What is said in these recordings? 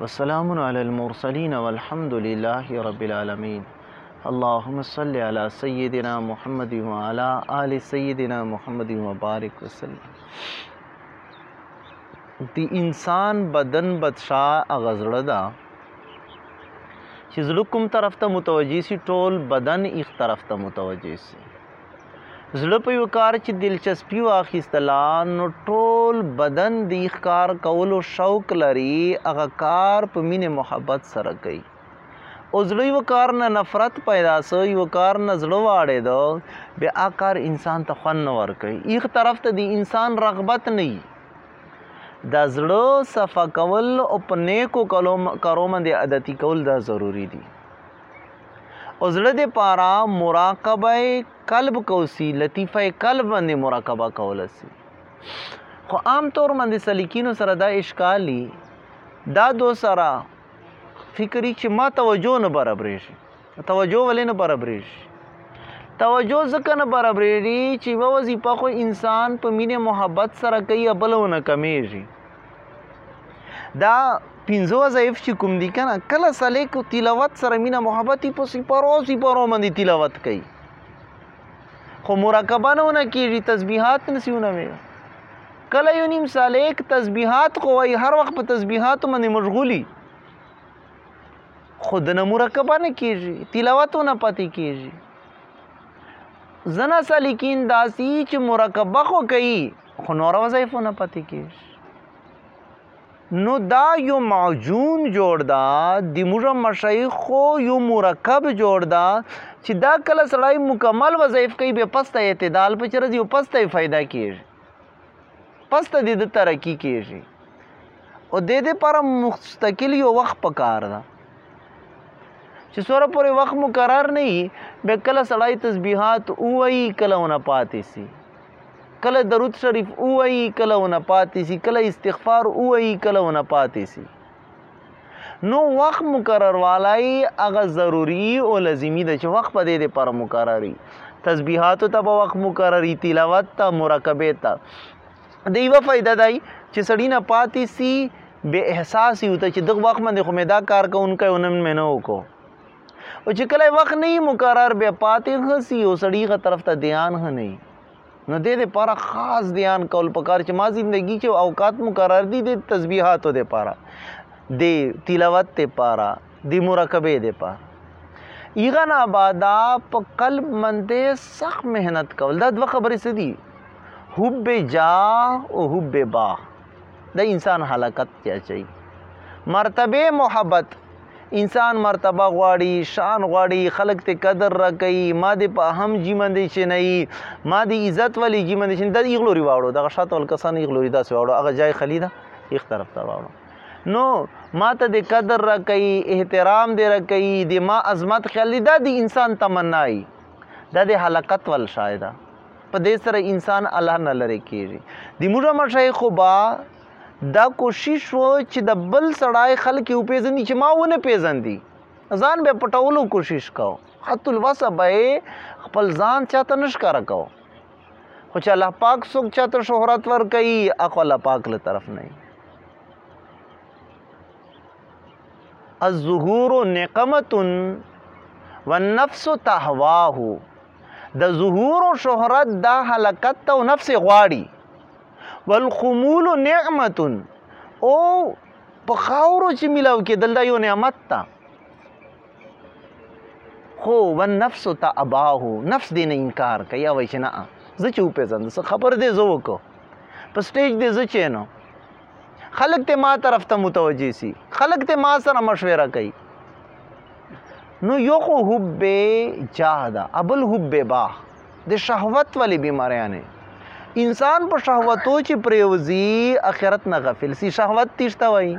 وسلام علی المرسلین والحمد لله رب العالمین اللهم صل علی سیدنا محمد و علی آل سیدنا محمد و بارک وسلم دی انسان بدن بدشا اغزړه دا چې زړه کوم طرف ته متوجي سي ټول بدن ایک طرف ته متوجي سي زړه په یو کار چې دلچسپي واخیستله نو ټول بدن دی ښکار کولو شوق لري هغه کار په مینې محبت سره کوي او زړه یو کار نه نفرت پیدا سو یو کار نه زړه واړې دو بیا هغه کار انسان ته خوند نه ورکوي ایخ طرف ته دی انسان رغبت نه وي د زړه صفا کول او په نیکو کارو باندې عادتي کول دا ضروری دي او زړه دې پارا مراقبه قلب کوسی لطیفه قلب باندې مراقبه کول سی خو عام طور باندې سلیکینو سره دا اشکالی دا دو سره فکری چې ما توجه نه برابرېږي توجه ولې نه برابرېږي توجه ځکه نه برابرېږي چې یوه وظیفه خو انسان په مینې محبت سره کوي بلونه کمیږي دا پنځه وظایف چې کوم دي کنه کله سلیک تلاوت سره مینه محبت په سپارو سپارو باندې تلاوت کوي خو مراقبه نه ونه کیږي تسبیحات نسیونه وي کله یو نیم سالیک تسبیحات خو وای هر وخت په تسبیحات باندې مشغولي خود نه مراقبه نه کیږي تلاوت نه پاتې کیږي زنا سالیکین داسی چې مراقبه خو کوي خو نور وظایفو نه پاتې کیږي نو دا یو معجون جوړ دا د موږ مشایخو یو مرکب جوړ دا چې دا کله سړی مکمل وظایف کوي به پسته اعتدال په چرز یو پسته فائدہ کیږي پسته د ترقی کیږي او د دې پر مستقل یو وخت پکار ده چې سره پورې وخت مقرر نه وي به کله سړی تسبیحات وایي کله ونه پاتې سي کله درود شریف وایي کله ونه پاتې سي کله استغفار وایي کله ونه پاتې سي نو وخت مقرر والای هغه ضروری او لازمی ده چې وخت په دې لپاره مقرري تسبیحات ته په وخت مقرري تلاوت ته مراقبه ته د یو فائدہ دی چې سړی نه پاتې سي به احساس یو ته چې دغه وخت باندې خو مې دا کار کوونکی ونن مې نه وکړو او چې کله وخت نه مقرر به پاتې خسي او سړی غ طرف ته دیان غ نه نو دې دې پر خاص دیان کول پکار چې ما زندگی کې اوقات مقرر دي د تسبیحاتو دې پاره د تلاوت دې پاره د مراقبه دې پاره ایغه نه بعد په قلب منته سخت مهنت کول دا دوه خبرې څه دي حب جا او حب با د انسان حلاکت چاچي مرتبه محبت انسان مرتبه غواړي شان غواړي خلک ته قدر را کوي ما دې په اهم جیمندې چې نه یي ما دې عزت ولې جیمندې چې د ایغلوري واړو دغه شاته ول کسان ایغلوري داسې واړو هغه جای خلی ده یخ طرف ته واړو نو ما ته د قدر را کوي احترام دې را کوي د ما عظمت خیال دی دا د انسان تمنا یي دا د حلقت ول شایده په دې سره انسان الله نه لری کیږي د موږ مشایخو با دا کوشش و چې د بل سړای خلک یو پیژني چې ما ونه پیژندي ځان به پټولو کوشش کو حتی الوسه به خپل ځان چاته نشکاره کو خو چې الله پاک څوک چاته شهرت ور کوي اخو الله پاک له طرف نه الظهور نقمه والنفس تهواه د ظهور او شهرت دا حلقت ته نفس غواړي والخمول نعمت او په خاورو چې ملاو کې دلته یو نعمت تا خو والنفس تاباه نفس دې نه انکار کوي او چې نه زه چې په ځند څه خبر دې زو کو په سټیج دې زه چې نو خلک ته ما طرف ته متوجه سي خلک ته ما سره مشوره کوي نو یو خو حب جاه ده ابل حب باه د شهوت ولې بیماریانه انسان په شهوتو چې پریوزی اخرت نه غفل سي شهوت تیشته وای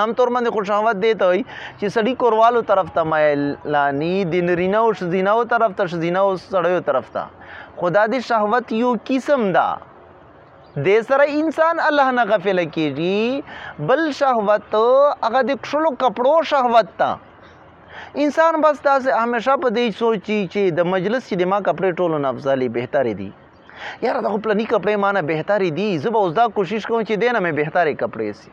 عام طور باندې خو شهوت دی ته وای چې سړی کوروالو طرف ته مایل لانی د نرینه او شزینه او طرف ته شزینه او سړیو طرف ته خدا دې شهوت یو قسم ده دې سره انسان الله نه غفل کیږي بل شهوت هغه د کښلو کپړو شهوت ته انسان بس تاسو همیشه په دې سوچي چې د مجلس چې د ما کپړې ټولو نه افضلې بهترې دي یاره د خپل نی کپړې مانه بهترې دي زه به اوس دا کوشش کوم چې دینه مې بهترې کپړې سي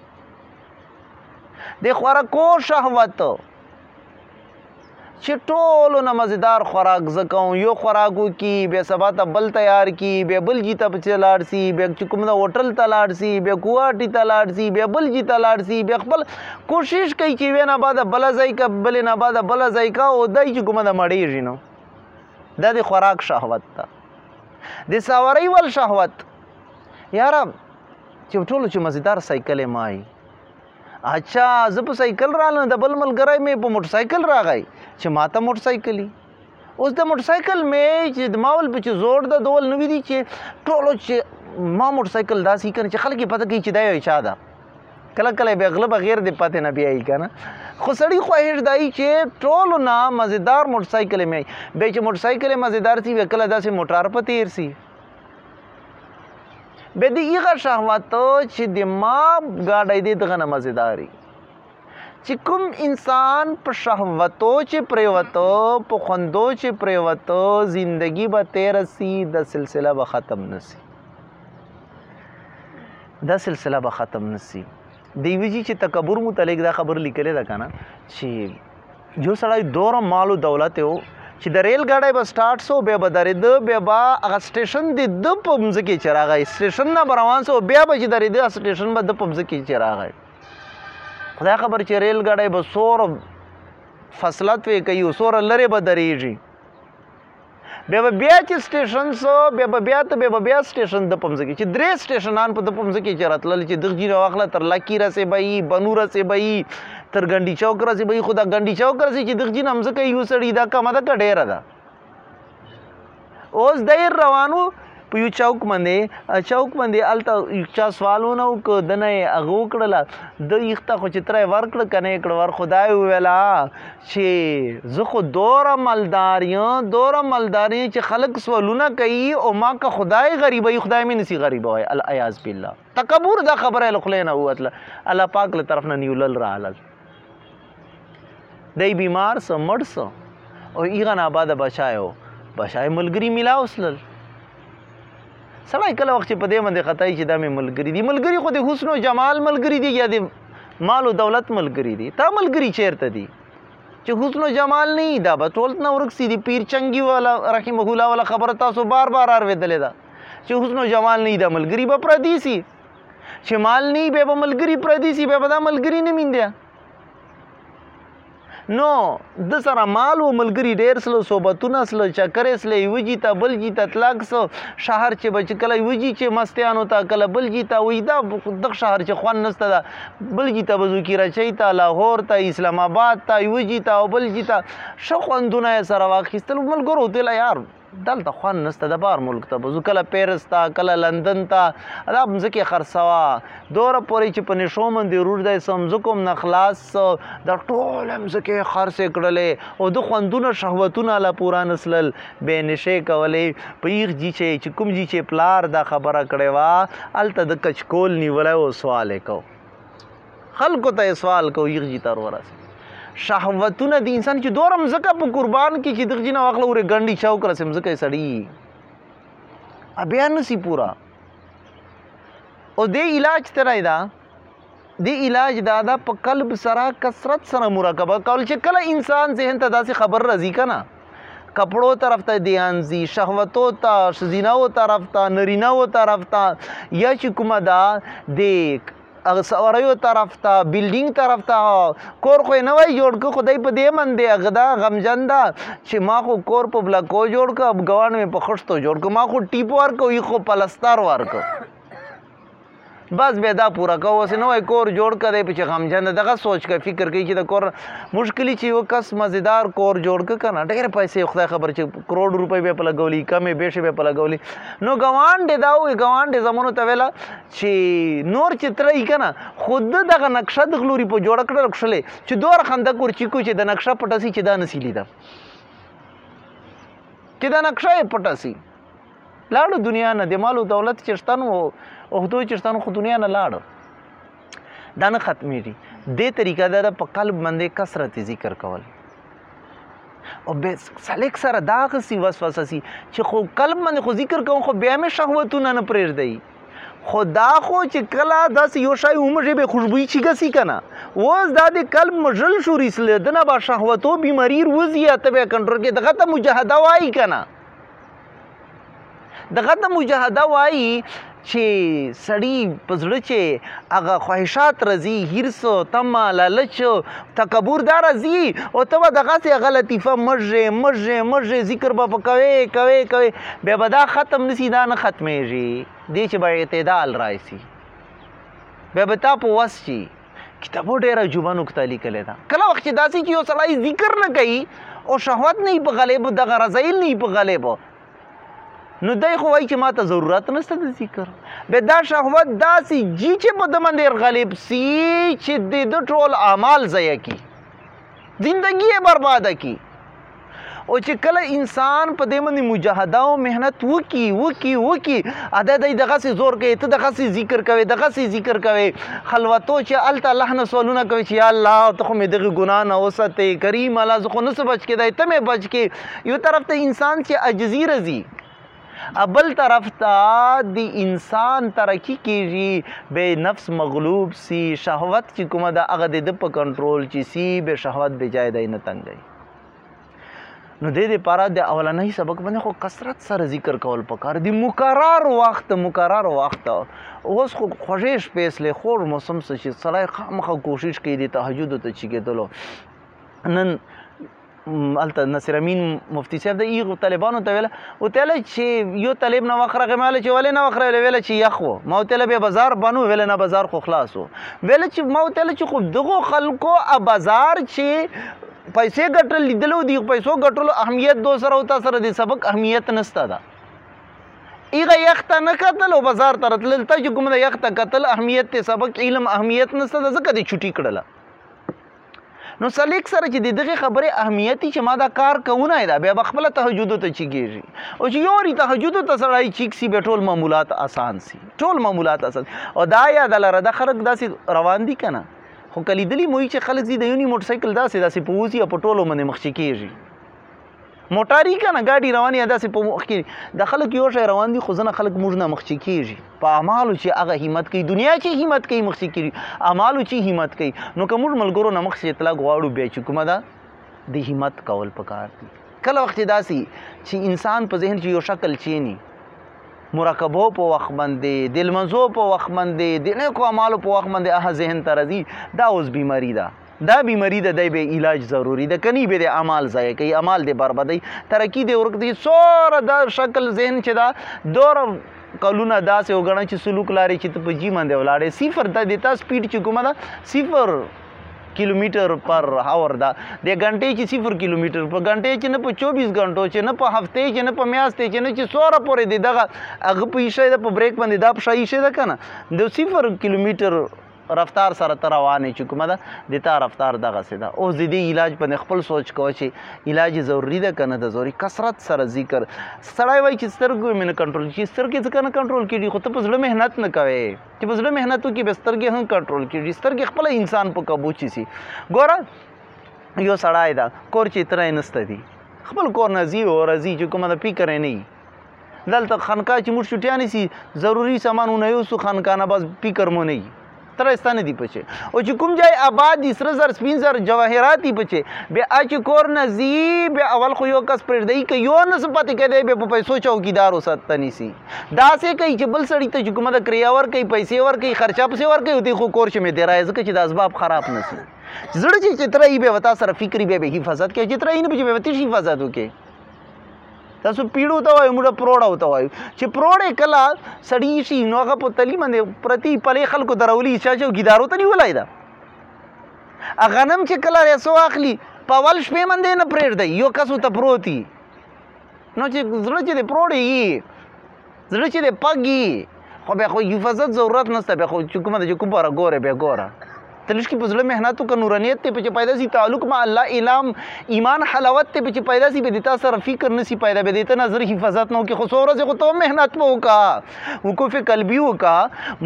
د خوراکو شهوت چې ټولو نه مزیدار خوراک زه کوم یو خوراک وکړي بیا سبا ته بل تیار کړي بیا بل جي ته پسې لاړ شي بیا چې کوم د هوټل ته لاړ شي بیا کوهاټي ته لاړ شي بیا بل جي ته لاړ شي بیا خپل کوشش کوي چې وینا بعد بل ځای کا بل نه بعد بل ځای کا او دای چې کوم د مړېږي نو دا د خوراک شهوت ده د سواري ول شهوت یاره چې ټولو چې مزیدار سایکل مای اچھا زه په سایکل رالم د بل ملګری مې په موټر سایکل راغی چې ما ته موټر سایکلی اوس د موټر سایکل مې چې د ماول په چې زور ده دول نو دي چې ټولو چې ما موټر سایکل داسې کړ چې خلک پته کوي چې دا یو چا ده کله کله به غلب غیر د پته نه بیایي کنه خو سړی خواهش دای چې ټولو نه مزیدار موټر سایکل مې به چې موټر سایکل مزیدار سی وکړه داسې موټر په تیر سی به دی ایغه شهوت چې د ما ګاډی دی دغه نه مزیداری چې کوم انسان په شهوتو چې پریوتو په خوندو چې پریوتو زندگی به تیر سی د سلسله به ختم نسی دا سلسله به ختم نسی دی ویجی چې تکبر متعلق دا خبر لیکل ده کنه چې یو سړی دوره مال او دولت یو چې د ریل ګاډی به سٹارټ سو بیا به درېده بیا به هغه سټیشن د د په مځکې چې راغی سټیشن نه به روان سو بیا به چې درېده سټیشن به د په مځکې چې راغی خدای خبر چې ریل ګاډی به سور فاصلت وی کوي او سور لرې به درېږي بیا به بیا چې سټیشن سو بیا به بیا ته بیا به بیا سټیشن د پمزه کې چې درې سټیشنان په د پمزه کې چې راتلل چې دغه جینو واخله تر لکی رسې بهي بنو رسې بهي تر ګنډي چوک رسې بهي خو دا ګنډي چوک رسې چې دغه جین همزه کې یو سړی دا کمه ده که ډیره ده اوس دیر روانو په یو چوک باندې چوک باندې الته چا سوالونه وک دنه هغه وکړل د یخته خو چې ترې ورکړ کنه کړ ور خدای ویلا چې زه خو دور مالدار یم دور مالدار یم چې خلک سوالونه کوي او ما که خدای غریبای خدای مې نسی غریبای الیاذ بالله تکبر دا خبره لخلینه وتله الله پاک له طرف نه نیولل رااله دی بیمار سه مړ سه او ایغه نه بعد بچایو بچای ملګری ملاو سلل سړی کله وخت په دې باندې خدای چې دا مې ملګری دی ملګری خو د حسن او جمال ملګری دی یا د مال او دولت ملګری دی تا ملګری چیرته دی چې حسن او جمال نه دا به ټول نه ورکسي دی پیر چنګي والا رحمه الله والا خبره تاسو بار بار اورېدلې ده چې حسن او جمال نه دا ملګری به پردي سي چې مال نه به ملګری پردي سي به دا ملګری نه میندیا نو د سره مال او ملګری ډیر سلو صحبتونه سلو چکرې سلې یو جی ته بل جی ته تلاک سو شهر چې بچ کله یو جی چې مستیانو ته کله بل جی ته وې دا د شهر چې خوان نسته دا بل جی ته بزو کی راچي ته لاهور ته اسلام آباد ته یو جی ته او بل جی ته شو خوندونه سره واخیستل ملګرو ته یار دلته خوند نسته د بار ملک ته بزو کله پیرس ته کله لندن ته دا مزکه خرڅوا دوره پوری چې په نشو من دی رور دای سم زکم نه خلاص د ټول مزکه خرڅ کړلې او د خوندونه شهوتونه لا پورا نسلل به نشه کولې په یغ جی چې کوم جی چې پلار دا خبره کړې وا الته د کچکول نیولای او سوال کو خلکو ته سوال کو یغ جی تر ورسه شهوتونه د انسان چې دورم زکه په قربان کې چې دغه جن واخله ورې ګنډي چاو کړه سم زکه سړی بیا نسی پورا او د علاج ترای دا د علاج دا دا په قلب سره کثرت سره مراقبه کول چې کله انسان ذهن ته داسې خبر راځي کنه کپړو طرف ته دیان زی شهوتو ته شزیناو طرف ته نریناو طرف ته یا چې کومه دا د هغه سوریو طرف ته بلډینګ طرف ته کور خو نه وای جوړ کو خدای په دې من دی هغه دا غمجن دا چې ما خو کور په بلکو جوړ کو اب ګوان مې په خښتو جوړ کو ما خو ټیپ ورکو یې خو پلستر ورکو بس به دا پورا کو اوس نو کور جوړ کړي په چې غمجن دغه سوچ کا فکر کوي چې د کور مشکلی چې یو کس مزیدار کور جوړ ک کنه ډېر پیسې خدای خبر چې کروڑ روپۍ به په لګولي کمې به شي به په لګولي نو ګوان دې دا وي ګوان دې زمونو ته ویلا چې نور چې ترای کنه خود دغه نقشه د غلوري په جوړ کړل کښلې چې دوه رقم د کور چیکو چې د نقشه پټه سي چې دا نسی لیدا چې دا نقشه پټه سي لاړو دنیا نه د مال او دولت چشتن وو او دوی چشتن خو دنیا نه لاړو دا نه ختمېږي دې طریقه دا په قلب باندې کثرت ذکر کول او به سلیک سره دا غسی وسوسه سي چې خو قلب باندې خو ذکر کوم خو بیا مې شهوتونه نه پرېږدي خو دا خو چې کله داسې یو شای ومږي به خوشبویي چې ګسي کنه اوس دا د قلب مژل شو ریسل دنه با شهوتو بیماری روزي اته به کنټرول کې دغه ته مجاهده وایي کنه دغه ته مجاهده وایي چې سړی پزړه چې هغه خواهشات راځي هرڅو تمه لالچ تکبر دا راځي او ته به دغه سي هغه لطیفه مژه مژه مژه ذکر به پکوي کوي کوي به به دا ختم نسی دا نه ختمېږي دې چې به اعتدال راشي به به تا په وس شي کتابو ډېره جوبه نکته لیکلې ده کله وخت چې داسې چې یو سړی ذکر نه کوي او شهوت نه په غلیب دغه رضایل نه په غلیب نو دای خو وای چې ماته ضرورت نشته د ذکر به دا شهوت داسې جی چې په دمن ډیر غالب سی چې د ټول اعمال ضایع کی زندگی برباد کی او چې کله انسان په دې باندې مجاهده او مهنت وکي وکي وکي ادا د دغه سي زور کوي ته دغه سي ذکر کوي دغه سي ذکر کوي خلوتو چې الته الله نه سوالونه کوي چې یا الله ته خو مې دغه ګنا نه وسته کریم الله زه خو نه بچ کېدای ته مې بچ کې یو طرف ته انسان چې عجزي رزي بل طرف ته د انسان ترقی کیږي به نفس مغلوب سی شهوت چې کومه د هغه د په کنټرول چې سی به شهوت به جای دی نه تنګي نو د دې لپاره د اولنۍ سبق باندې خو کثرت سره ذکر کول پکار دي مقرر وخت مقرر وخت اوس خو خوږې شپې سلې خور موسم څه چې سړی خامخا کوشش کوي د تهجد ته چې کېدلو نن الته نصر امین مفتی صاحب د ایغو طالبانو ته ویل او ته چې یو طالب نه وخره مال چې ولې نه وخره ویل چې یخو ما ته به بازار بنو ویل نه بازار خو خلاصو ویل چې ما ته چې خو دغه خلکو ا بازار چې پیسې ګټل لیدلو دی پیسو ګټلو اهمیت دو سره او تاسو سره د سبق اهمیت نستا ده ایغه یخته نه قتل او بازار تر تل ته چې کوم نه یخته قتل اهمیت ته سبق علم اهمیت نسته ځکه دې چټي کړله نو څه لیک سره چې د دغه خبرې اهمیت چې ما دا کار کوونه دا بیا بخپل تهجد ته چیږي او چې یو ری تهجد ته سړی چیک سی به ټول معمولات آسان سي ټول معمولات آسان او دا یا د لره د خلک داسې روان دي کنه خو کلی دلی موي چې خلک دي د یونی موټر سایکل داسې داسې پوزي په ټولو باندې مخ چکیږي موټاری کنه ګاډي رواني ادا سي په مخ کې د خلک یو شی روان دي خو ځنه خلک موږ نه مخ چې کیږي په اعمالو چې هغه همت کوي دنیا چې همت کوي مخ چې کیږي اعمالو چې همت کوي نو که موږ ملګرو نه مخ چې اطلاع غواړو بیا چې کومه ده د همت کول پکار دي کله وخت داسي چې انسان په ذهن کې یو شکل چینی مرکبو په وخت باندې د لمنځو په وخت باندې د نیکو اعمالو په وخت باندې هغه ذهن ته راځي دا اوس بیماری ده دا بیمری ده دی به علاج ضروری ده کنی به د اعمال ضایع کوي اعمال دی بربادي ترقی دی ورک دی سور دا شکل ذهن چې دا دور کلونه داسې وګڼه چې سلوک لارې چې ته په جی باندې ولاړې صفر ته د تا سپیډ چې کومه ده صفر کیلومتر پر اور دا د غنټې چې 0 کیلومتر په غنټې چې نه په 24 غنټو چې نه په هفته چې نه په میاشت چې نه چې سوره پورې دی دغه هغه په شي د په بریک باندې دا په شي شي ده کنه د 0 کیلومتر رفتار سره ته روانې چې کومه ده د تا رفتار دغسې ده اوس د دې علاج باندې خپل سوچ کوه چې علاج ضروري ده که نه ده ضروري کثرت سره ذکر سړی وایي چې سترګې مې نه کنټرول کېږي سترګې ځکه نه کنټرول کېږي خو ته په زړه محنت نه کوې چې په زړه محنت وکړي بیا سترګې هم کنټرول کېږي سترګې خپله انسان په کابو چی سي ګوره یو سړی ده کور چې ترې نسته دي خپل کور نه ځي او راځي چې کومه د فکر نه دلته خانقاه چې موږ چټیا نیسی ضروری سامانونه یو سو خانقاه نه بس فکر مو نه وي ترستانه دی پچه او چې کوم ځای آباد دي سره زر سپین زر جواهرات دي پچه بیا اچ کور نه زی بیا اول خو یو کس پر دی کې یو نه سپاتې کې دی بیا په پیسو چوکیدار وسات نیسی دا سه کوي چې بل سړی ته حکومت کریا ور کوي پیسې ور کوي خرچه پسې ور کوي او دی خو کور چې مې دی راځي چې د اسباب خراب نه سي زړه چې چترای به وتا سره فکری به به حفاظت کې چترای نه به به تیش حفاظت وکي تاسو پیړو ته وایو موږ پروړه وته وایو چې پروړه کله سړی شي نو هغه په تلی باندې پرتی پلې خلکو درولي چې چې ګیدارو ته نیولای دا غنم چې کله رسو اخلي په ول شپې باندې نه پرېږدي یو کس ته پروتي نو چې زړه چې پروړي زړه چې د پګي خو به خو حفاظت ضرورت نشته به خو چې کومه د کوم پر ګوره به ګوره تلش کې پزله مهنت او نورانیت ته چې پیدا سي تعلق ما الله الام ایمان حلاوت ته چې پیدا سي به د تاسو سره فکر نسی پیدا به د تاسو نظر حفاظت نو کې خو سوره چې خو ته مهنت مو وکا وقوف قلبي وکا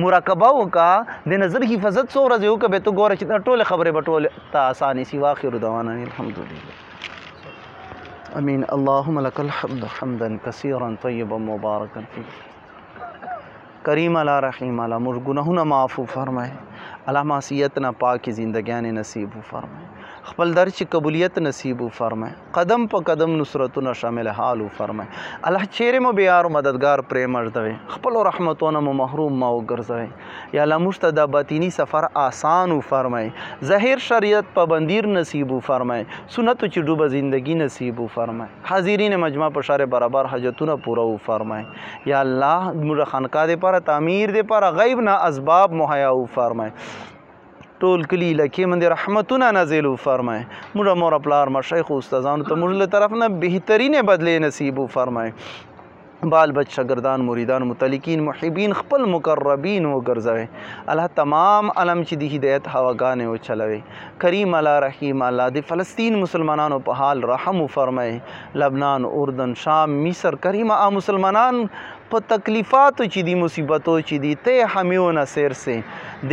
مراقبه وکا د نظر حفاظت سوره چې وکا به ته ګوره چې ټول خبره به ټول ته اساني سي واخر دوانه الحمدلله امين اللهم لك الحمد حمدا كثيرا طيبا مباركا فيه کریم الله رحیم الله موږ ګناهونه معاف فرمای الله معصیت نه پاکي زندګیان نصیب فرمای خپل در چې قبولیت نصیب فرمای قدم په قدم نصرتونه شامل حال فرمای الله چیرې مو بیار مددگار پرې مرځوي خپل رحمتونه مو محروم ما وګرځوي یا الله موږ ته د باطینی سفر آسان و فرمای ظاهر شریعت پابندیر نصیب و فرمای سنتو چې ډوبه زندگی نصیب و فرمای حاضرین مجمع په شر برابر حاجتونه پوره و فرمای یا الله موږ خانقاه دې پر تعمیر دې پر غیب نه اسباب مهیا و فرمای ټول کلی لکه من دې رحمتونه نازل و فرمای موږ مور پلار مشایخ او استادانو ته موږ له طرف نه بهترینه بدله نصیب و فرمای بال بچ شاګردان مریدان متعلقین محبین خپل مقربین وګرځوي الله تمام علم چې د هدایت هواګانې او چلوي کریم الله رحیم الله د فلسطین مسلمانانو په حال رحم وفرمایي لبنان اردن شام مصر کریم ا مسلمانان په تکلیفاتو چې دي مصیبتو چې دي ته حمیونه سیر سي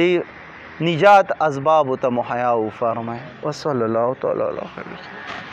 د نجات اسباب ته مهیا وفرمایي وصلی الله تعالی علیه